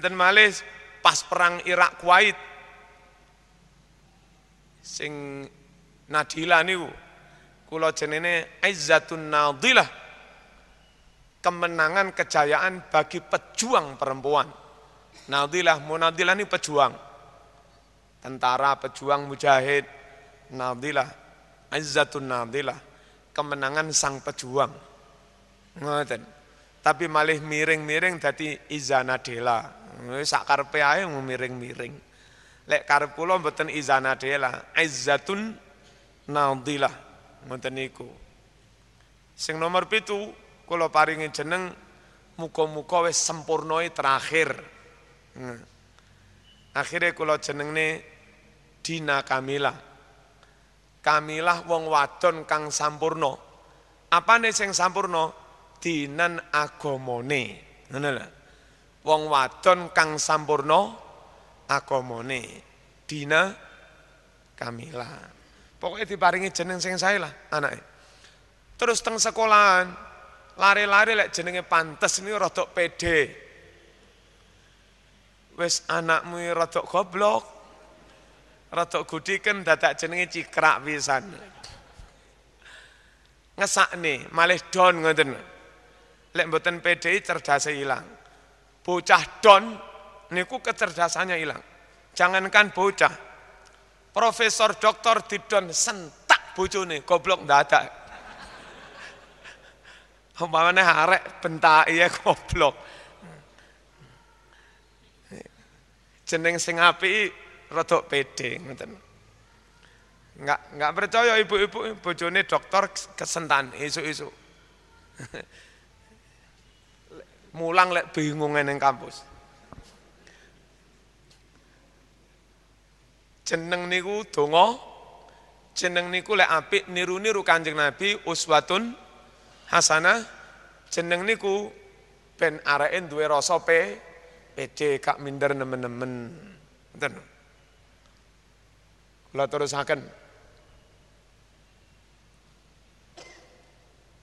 Enten malih pas perang Irak Kuwait sing Nadila niku kula jenenge Izzatun Nadilah kemenangan kejayaan bagi pejuang perempuan. Nadilah, Munadilah ini pejuang. Tentara, pejuang, mujahid, Nadilah, Izzatun Nadilah, kemenangan sang pejuang. Ngoten. Tapi malih miring-miring dadi Izanadela. Sak karepe ae miring-miring. Lek karep kula mboten Izanadela, Izzatun Nadilah. Ngoten niku. Sing nomor pitu kula paringi jeneng muga-muga wis sempurnoi terakhir. Hmm. Akhirnya kula jenengne Dina Kamila. Kamilah wong wadon kang sampurno. Apane sing sampurno? Dinan agamane. Ngono lho. Wong wadon kang sampurno agamane. Dina Kamila. Pokoknya diparingi jeneng sing sae lah. Terus teng sekolahan lari-lari lek jenenge pantes ini rodok pede. Wis anakmu rodok goblok. Rodok gudiken dadak jenenge cikrak pisan. Ngesakne malih don ngoten. Lek mboten pede cerdasnya hilang. Bocah don niku kecerdasannya hilang. Jangankan bocah. Profesor doktor didon sentak bojone goblok dadak. Umpamane arek bentak iya goblok. Jeneng sing apik rada pede ngoten. Enggak enggak percaya ibu-ibu bojone dokter kesentan esuk-esuk. Mulang lek bingung ning kampus. Jeneng niku donga, jeneng niku lek apik niru-niru Kanjeng Nabi uswatun hasanah jeneng niku ben areke duwe rasa pe pede kak minder nemen-nemen. Ngoten. Kula terusaken.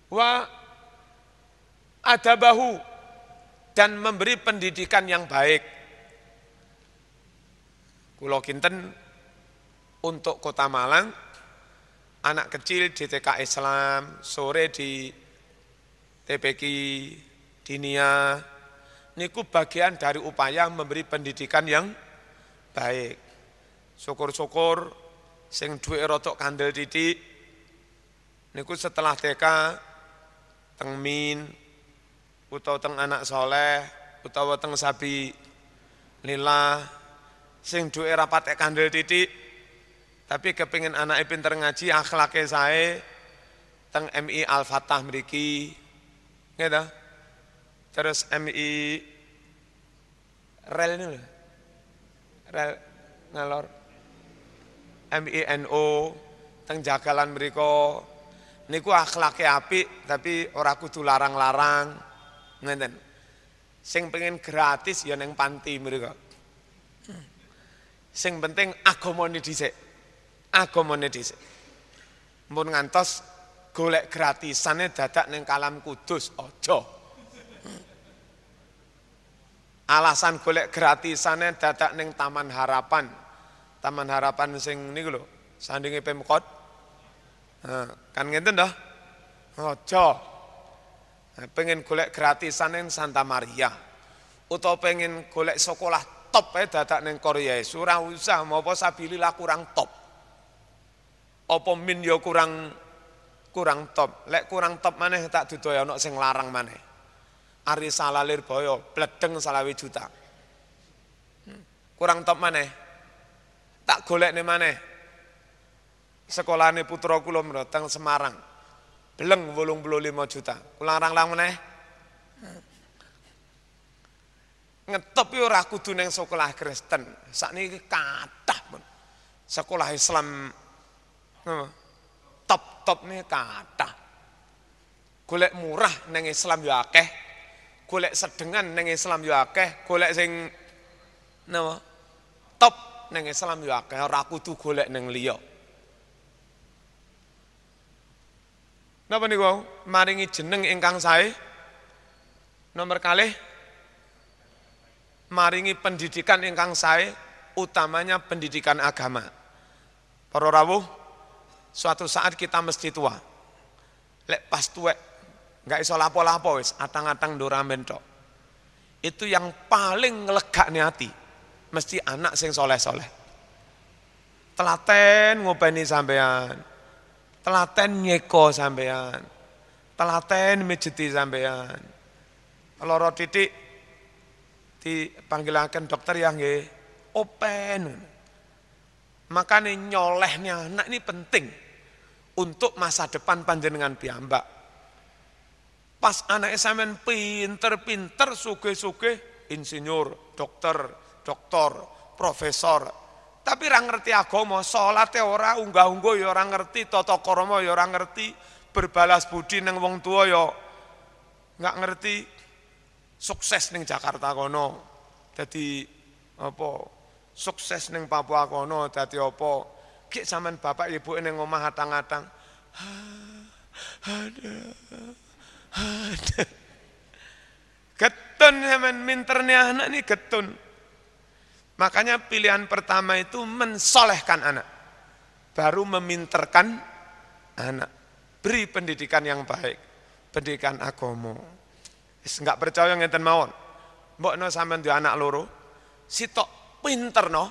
Wa adabahu dan memberi pendidikan yang baik. Kulo kinten untuk Kota Malang anak kecil di TK Islam, sore di TPQ Dinia, niku bagian dari upaya memberi pendidikan yang baik. Syukur-syukur sing duwe rotok kandel titik niku setelah TK teng min utawa teng anak soleh utawa teng sabi lila sing duwe rapat kandel titik. Tapi kepingin anak pinter ngaji akhlaknya saya teng MI Al-Fatah mriki. Gitu. Terus MI rel ini. Rel ngalor. MINO teng jagalan mriko. Niku akhlake apik tapi ora kudu larang-larang ngeten. Sing pengen gratis ya neng panti mriko. Sing penting agamane dhisik. Agamane dhisik. Mun ngantos golek gratisane dadak neng Kalam Kudus aja. Alasan golek gratisane dadak neng Taman Harapan. Taman Harapan sing niku lho, sandinge Pemkot. Kan ngenten dah. Aja. Pengen golek gratisan Santa Maria. Utawa pengen golek sekolah top ae dadak neng Korea. Surah usah apa sabilillah kurang top. Apa min yo kurang kurang top. Lek kurang top maneh tak dudaya ana sing larang maneh. Ari salalir boyo, bledeng salawi juta. Kurang top maneh. Tak golek nih maneh. Sekolahane putra kula teng Semarang. Beleng 85 juta. Kula larang-larang maneh. Ngetop yo ora kudu ning sekolah Kristen. Sakniki kathah pun. Sekolah Islam top-top nih kathah. Golek murah neng Islam yo akeh, golek sedengan neng Islam yo akeh, golek sing? Top neng Islam yo akeh, ora kudu golek neng liya. Napa niku maringi jeneng ingkang sae? Nomor kalih maringi pendidikan ingkang sae utamanya pendidikan agama. Para rawuh, suatu saat kita mesti tua. Lek pas tuwek nggak iso lapo-lapo wis, atang-atang doramen tok. Itu yang paling ngelegakne hati. Mesti anak sing soleh-soleh. Telaten ngopeni sampean. Telaten nyeko sampean. Telaten mijeti sampean. Loro titik dipanggilaken dokter yang nggih open. Makanya nyolehnya anak ini penting untuk masa depan panjenengan piyambak. Pas anak sampean pinter-pinter suge-suge insinyur, dokter, doktor, profesor, tapi orang ngerti agama, salate ora, unggah-ungguh ya orang ngerti, tata krama ya orang ngerti, berbalas budi neng wong tua ya nggak ngerti. Sukses neng Jakarta kono. Jadi apa? Sukses neng Papua kono dadi apa? Ki sampean bapak ibu neng omah hatang-hatang. Ada. Ada. Getun sampean minterne anak nih getun. Makanya pilihan pertama itu mensolehkan anak. Baru meminterkan anak. Beri pendidikan yang baik. Pendidikan agomo. Enggak percaya ngenten mawon. Mbok no sampean di anak loro. Sitok pinter no.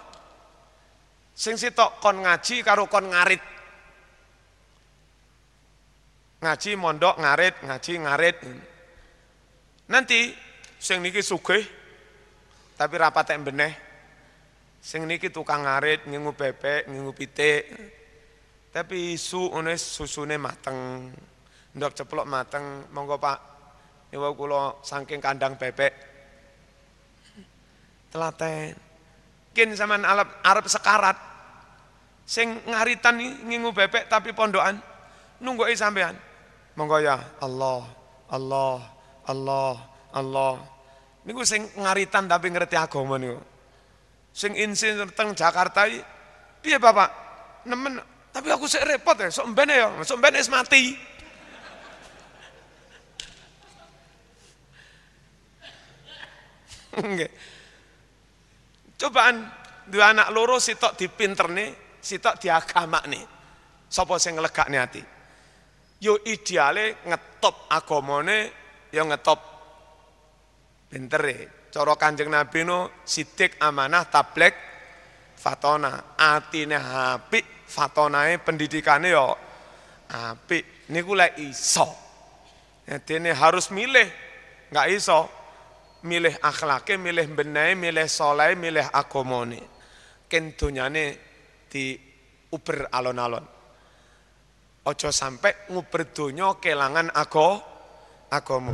Sing sitok kon ngaji karo kon ngarit. Ngaji mondok ngarit, ngaji ngarit. Nanti sing niki sugih tapi rapat yang beneh Sing niki tukang ngarit, ngingu bebek, ngingu pitik. Tapi isu une susune mateng. Ndok ceplok mateng, monggo Pak. Niwa kula saking kandang bebek. Telaten. Kin zaman Arab, Arab sekarat. Sing ngaritan ngingu bebek tapi pondokan nunggu sampean. Monggo ya Allah, Allah, Allah, Allah. Niku sing ngaritan tapi ngerti agama niku sing insinyur teng Jakarta piye Bapak? Nemen tapi aku sik repot ya, sok mbene ya, sok mbene mati. Cobaan dua anak loro sitok dipinterne, sitok diagamakne. Sapa sing nglegakne ati? Yo ideale ngetop agamane, yo ngetop pintere. Cara Kanjeng Nabi no sidik amanah tablek fatona. Atine apik, fatonae pendidikane yo apik. Niku lek iso. Dene harus milih, nggak iso. Milih akhlake, milih benae, milih soleh, milih agamane. Ken donyane di uber alon-alon. Ojo sampai nguber donya kelangan ago agama.